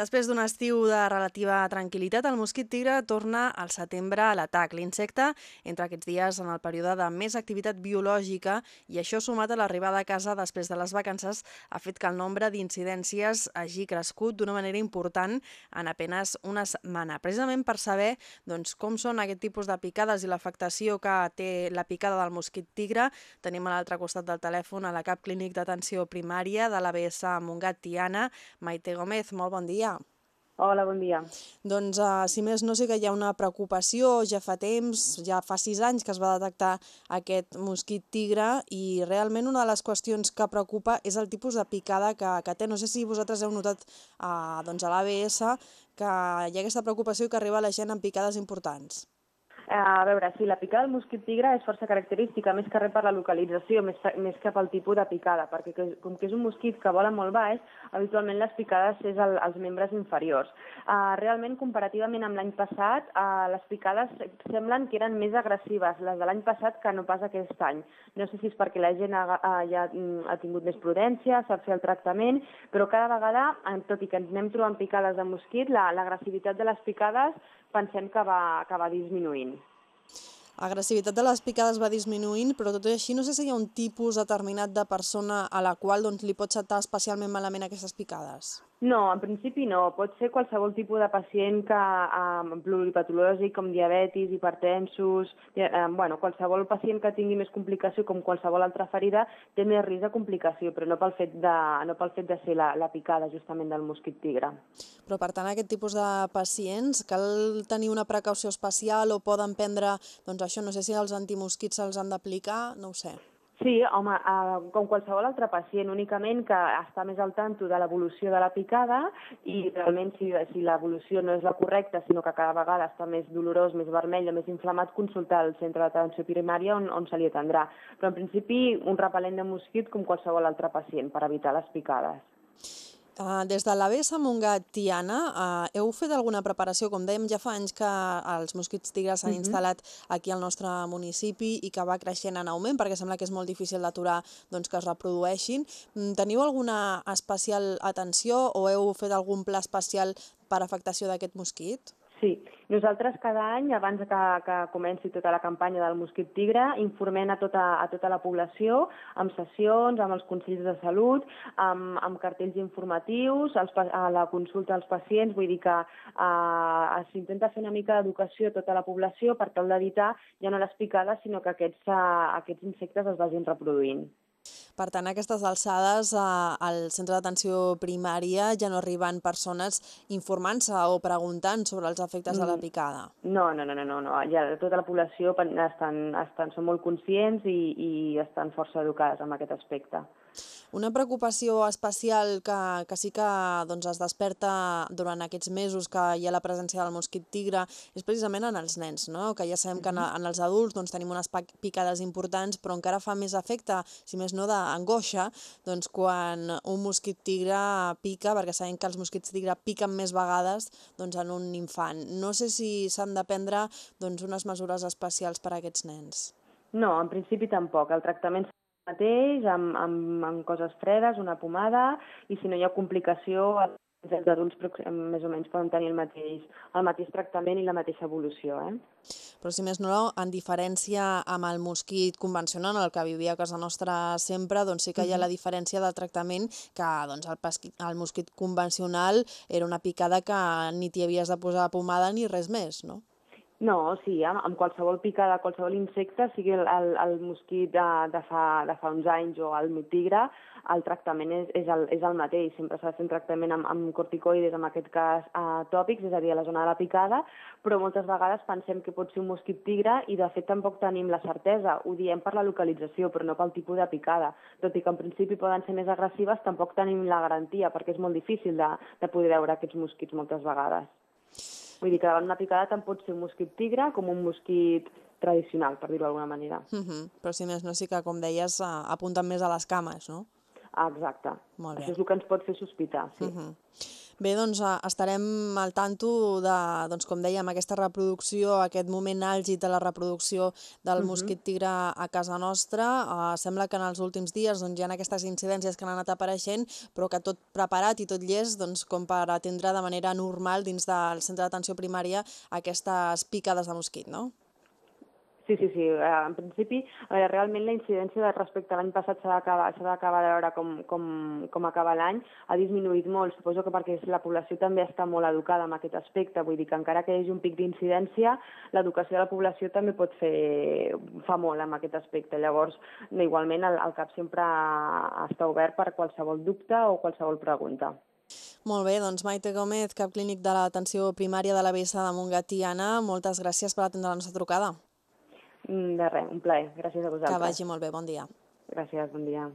Després d'un estiu de relativa tranquil·litat, el mosquit tigre torna al setembre a l'atac. L'insecte entra aquests dies en el període de més activitat biològica i això sumat a l'arribada a casa després de les vacances ha fet que el nombre d'incidències hagi crescut d'una manera important en apenes una setmana. Precisament per saber doncs, com són aquest tipus de picades i l'afectació que té la picada del mosquit tigre, tenim a l'altre costat del telèfon a la cap clínic d'atenció primària de l'ABS Montgat Tiana, Maite Gómez. Molt bon dia dia. Hola, bon dia. Doncs, uh, si més no sé que hi ha una preocupació, ja fa temps, ja fa sis anys que es va detectar aquest mosquit tigre i realment una de les qüestions que preocupa és el tipus de picada que, que té. No sé si vosaltres heu notat uh, doncs a l'ABS que hi ha aquesta preocupació i que arriba la gent amb picades importants. A veure, sí, la picada del mosquit tigre és força característica, més que res per la localització, més, més que pel tipus de picada, perquè que, com que és un mosquit que vola molt baix, habitualment les picades és el, als membres inferiors. Uh, realment, comparativament amb l'any passat, uh, les picades semblen que eren més agressives, les de l'any passat, que no pas aquest any. No sé si és perquè la gent ha, ha, ja mm, ha tingut més prudència, sap fer el tractament, però cada vegada, tot i que ens anem trobant picades de mosquit, l'agressivitat la, de les picades pensem que va, que va disminuint. L'agressivitat de les picades va disminuint, però tot i així no sé si hi ha un tipus determinat de persona a la qual doncs, li pot setar especialment malament aquestes picades. No, en principi no. Pot ser qualsevol tipus de pacient que amb um, pluripatològic, com diabetis, hipertensos, eh, bueno, qualsevol pacient que tingui més complicació, com qualsevol altra ferida, té més risc de complicació, però no pel fet de, no pel fet de ser la, la picada justament del mosquit tigre. Però per tant, aquest tipus de pacients, cal tenir una precaució especial o poden prendre, doncs això, no sé si els antimosquits se'ls han d'aplicar, no ho sé. Sí, home, eh, com qualsevol altre pacient, únicament que està més al tanto de l'evolució de la picada i realment si, si l'evolució no és la correcta, sinó que cada vegada està més dolorós, més vermell o més inflamat, consultar el centre d'atenció primària on, on se li atendrà. Però en principi un repel·lent de mosquit com qualsevol altre pacient per evitar les picades. Uh, des de l'ABS Montgat Tiana, uh, heu fet alguna preparació? Com dèiem, ja fa anys que els mosquits tigres s'han uh -huh. instal·lat aquí al nostre municipi i que va creixent en augment, perquè sembla que és molt difícil d'aturar doncs, que es reprodueixin. Mm, teniu alguna especial atenció o heu fet algun pla especial per afectació d'aquest mosquit? Sí, nosaltres cada any, abans que, que comenci tota la campanya del mosquit tigre, informem a tota, a tota la població amb sessions, amb els consells de salut, amb, amb cartells informatius, als, a la consulta als pacients, vull dir que eh, s'intenta fer una mica d'educació a tota la població per tal d'evitar ja no les picades, sinó que aquests, eh, aquests insectes es vagin reproduint. Per tant, a aquestes alçades, eh, al centre d'atenció primària ja no arriben persones informant-se o preguntant sobre els efectes mm. de la mm. picada. No, no, no, no, no. Ja tota la població estan, estan, són molt conscients i, i estan força educades en aquest aspecte. Una preocupació especial que, que sí que doncs, es desperta durant aquests mesos que hi ha la presència del mosquit tigre és precisament en els nens, no? que ja sabem que en, en els adults doncs, tenim unes picades importants, però encara fa més efecte, si més no d'angoixa, doncs, quan un mosquit tigre pica, perquè sabem que els mosquits tigre piquen més vegades doncs, en un infant. No sé si s'han de prendre doncs, unes mesures especials per a aquests nens. No, en principi tampoc. El tractament mateix, amb, amb, amb coses fredes, una pomada, i si no hi ha complicació, els adults més o menys poden tenir el mateix, el mateix tractament i la mateixa evolució. Eh? Però si més no, en diferència amb el mosquit convencional, el que vivia a casa nostra sempre, doncs sí que hi ha la diferència de tractament que doncs, el, el mosquit convencional era una picada que ni t'hi havies de posar pomada ni res més, no? No, sí, amb, amb qualsevol picada, qualsevol insecte, sigui el, el, el mosquit de, de, fa, de fa uns anys o el tigre, el tractament és, és, el, és el mateix. Sempre s'ha de fer un tractament amb, amb corticoides, en aquest cas uh, tòpics, és a dir, a la zona de la picada, però moltes vegades pensem que pot ser un mosquit tigre i de fet tampoc tenim la certesa. Ho diem per la localització, però no pel tipus de picada. Tot i que en principi poden ser més agressives, tampoc tenim la garantia, perquè és molt difícil de, de poder veure aquests mosquits moltes vegades. Vull dir que davant una picada tant pot ser un mosquit tigre com un mosquit tradicional, per dir-ho d'alguna manera. Uh -huh. Però si més no, sí que, com deies, apunten més a les cames, no? Ah, exacte. Molt bé. Això és el que ens pot fer sospitar, sí. Uh -huh. Bé, doncs eh, estarem al tanto de, doncs, com dèiem, aquesta reproducció, aquest moment àlgid de la reproducció del Mhm. mosquit tigre a casa nostra. Uh, sembla que en els últims dies doncs, hi ha aquestes incidències que han anat apareixent, però que tot preparat i tot llest doncs, com per atendre de manera normal dins del centre d'atenció primària aquestes picades de mosquit, no? Sí, sí, sí. Eh, En principi, veure, realment la incidència de respecte a l'any passat s'ha d'acabar de veure com, com, com acaba l'any. Ha disminuït molt, suposo que perquè la població també està molt educada en aquest aspecte. Vull dir que encara que hi hagi un pic d'incidència, l'educació de la població també pot fer... fa molt en aquest aspecte. Llavors, igualment, el, el CAP sempre està obert per qualsevol dubte o qualsevol pregunta. Molt bé, doncs Maite Gómez, cap clínic de l'atenció primària de la BSA de Montgatí. Anna, moltes gràcies per atendre la nostra trucada. Mm, De res, un plaer. Gràcies a vosaltres. Que vagi molt bé, bon dia. Gràcies, bon dia.